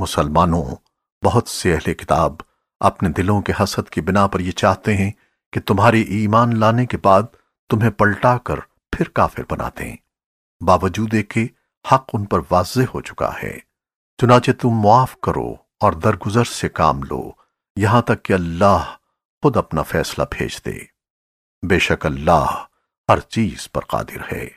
मुसलमानों, बहुत से अहले किताब, अपने दिलों के हसद की बिना पर ये चाहते हैं कि तुम्हारी ईमान लाने के बाद तुम्हें पलटा कर फिर काफिर बना दें बावजूद के हक उन पर वाजे हो चुका है। चुनाचे तुम मुआफ करो और दरगुजर से काम लो। यहाँ तक कि अल्लाह खुद अपना फैसला भेज दे। बेशक अल्लाह हर चीज़ पर कादिर है।